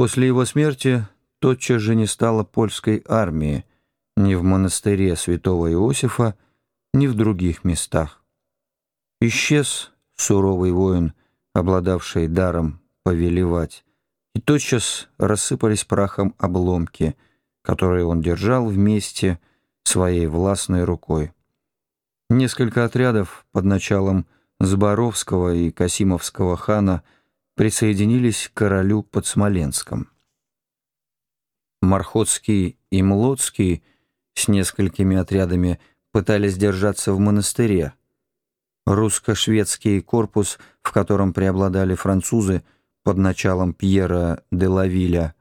После его смерти тотчас же не стало польской армии ни в монастыре святого Иосифа, ни в других местах. Исчез суровый воин, обладавший даром повелевать, и тотчас рассыпались прахом обломки, которые он держал вместе своей властной рукой. Несколько отрядов под началом Зборовского и Касимовского хана присоединились к королю под Смоленском. Мархотский и Млоцкий с несколькими отрядами пытались держаться в монастыре. Русско-шведский корпус, в котором преобладали французы под началом Пьера де Лавиля,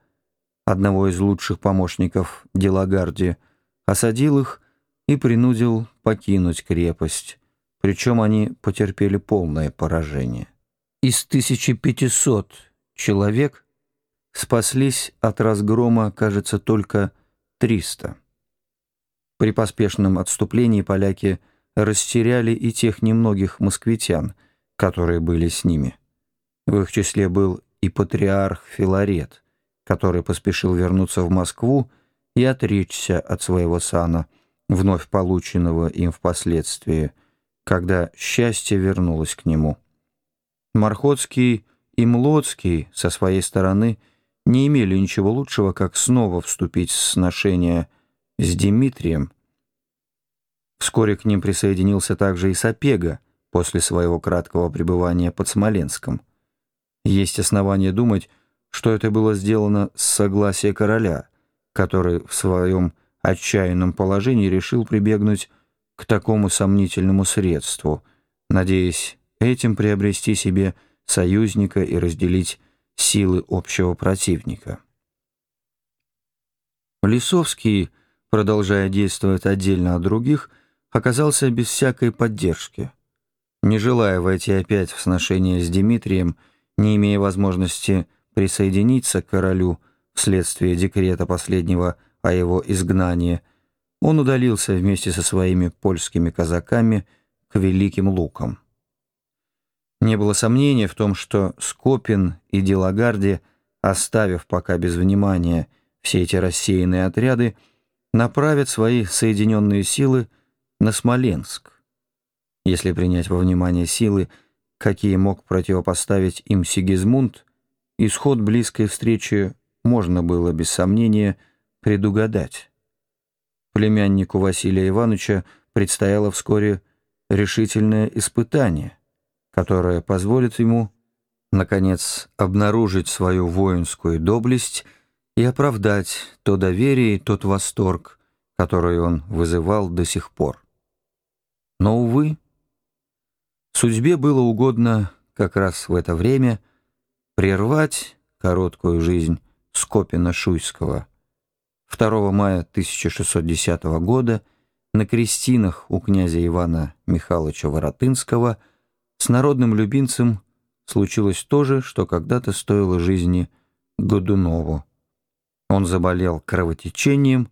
одного из лучших помощников Делагарди, осадил их и принудил покинуть крепость, причем они потерпели полное поражение. Из 1500 человек спаслись от разгрома, кажется, только 300. При поспешном отступлении поляки растеряли и тех немногих москвитян, которые были с ними. В их числе был и патриарх Филарет, который поспешил вернуться в Москву и отречься от своего сана – вновь полученного им впоследствии, когда счастье вернулось к нему. Мархотский и Млоцкий со своей стороны не имели ничего лучшего, как снова вступить в сношение с Дмитрием. Вскоре к ним присоединился также и Сапега после своего краткого пребывания под Смоленском. Есть основания думать, что это было сделано с согласия короля, который в своем отчаянном положении решил прибегнуть к такому сомнительному средству, надеясь этим приобрести себе союзника и разделить силы общего противника. Лисовский, продолжая действовать отдельно от других, оказался без всякой поддержки. Не желая войти опять в сношение с Дмитрием, не имея возможности присоединиться к королю вследствие декрета последнего о его изгнании, он удалился вместе со своими польскими казаками к Великим Лукам. Не было сомнения в том, что Скопин и Делагарди, оставив пока без внимания все эти рассеянные отряды, направят свои соединенные силы на Смоленск. Если принять во внимание силы, какие мог противопоставить им Сигизмунд, исход близкой встречи можно было без сомнения – предугадать. Племяннику Василия Ивановича предстояло вскоре решительное испытание, которое позволит ему, наконец, обнаружить свою воинскую доблесть и оправдать то доверие и тот восторг, который он вызывал до сих пор. Но, увы, судьбе было угодно как раз в это время прервать короткую жизнь Скопина-Шуйского, 2 мая 1610 года на крестинах у князя Ивана Михайловича Воротынского с народным любимцем случилось то же, что когда-то стоило жизни Годунову. Он заболел кровотечением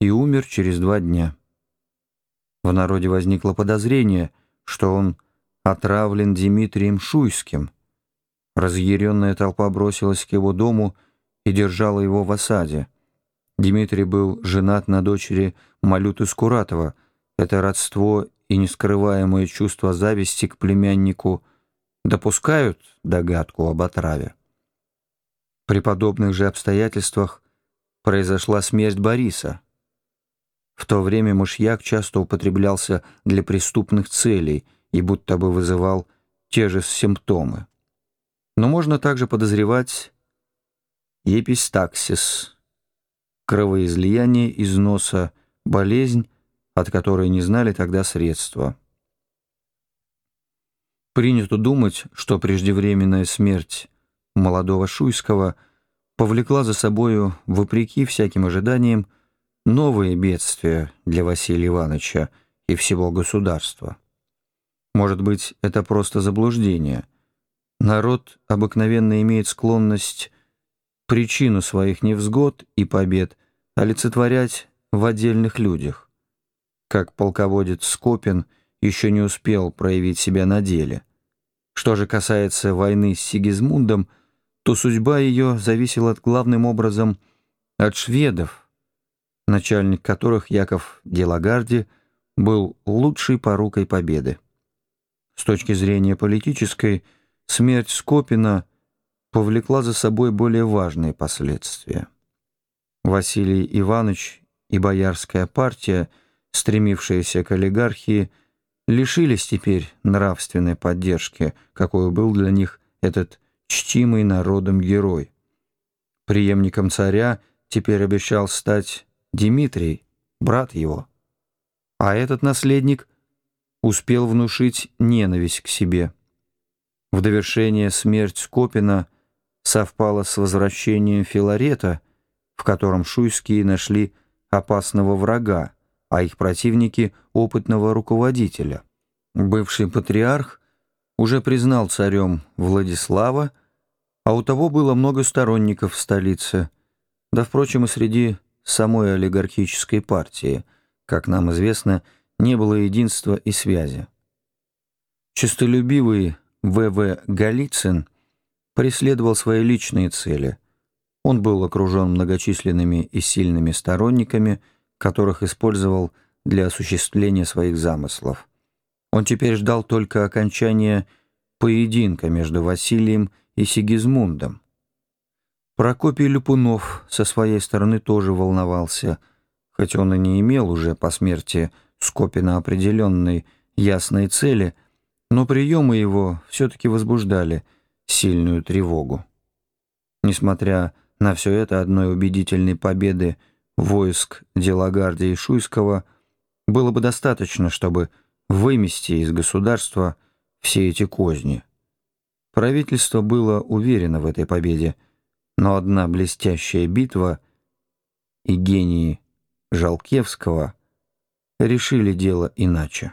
и умер через два дня. В народе возникло подозрение, что он отравлен Дмитрием Шуйским. Разъяренная толпа бросилась к его дому и держала его в осаде. Дмитрий был женат на дочери Малюты Скуратова. Это родство и нескрываемое чувство зависти к племяннику допускают догадку об отраве. При подобных же обстоятельствах произошла смерть Бориса. В то время мышьяк часто употреблялся для преступных целей и будто бы вызывал те же симптомы. Но можно также подозревать епистаксис – кровоизлияние из носа, болезнь, от которой не знали тогда средства. Принято думать, что преждевременная смерть молодого Шуйского повлекла за собою, вопреки всяким ожиданиям, новые бедствия для Василия Ивановича и всего государства. Может быть, это просто заблуждение. Народ обыкновенно имеет склонность причину своих невзгод и побед олицетворять в отдельных людях. Как полководец Скопин еще не успел проявить себя на деле. Что же касается войны с Сигизмундом, то судьба ее зависела главным образом от шведов, начальник которых Яков Делагарди был лучшей порукой победы. С точки зрения политической, смерть Скопина повлекла за собой более важные последствия. Василий Иванович и Боярская партия, стремившиеся к олигархии, лишились теперь нравственной поддержки, какой был для них этот чтимый народом герой. Приемником царя теперь обещал стать Дмитрий, брат его. А этот наследник успел внушить ненависть к себе. В довершение смерть Скопина совпала с возвращением Филарета, в котором шуйские нашли опасного врага, а их противники — опытного руководителя. Бывший патриарх уже признал царем Владислава, а у того было много сторонников в столице, да, впрочем, и среди самой олигархической партии, как нам известно, не было единства и связи. Честолюбивый В.В. Голицын преследовал свои личные цели. Он был окружен многочисленными и сильными сторонниками, которых использовал для осуществления своих замыслов. Он теперь ждал только окончания поединка между Василием и Сигизмундом. Прокопий Люпунов со своей стороны тоже волновался, хоть он и не имел уже по смерти Скопина определенной ясной цели, но приемы его все-таки возбуждали сильную тревогу. Несмотря на все это одной убедительной победы войск Делагарди и Шуйского было бы достаточно, чтобы вымести из государства все эти козни. Правительство было уверено в этой победе, но одна блестящая битва и гении Жалкевского решили дело иначе.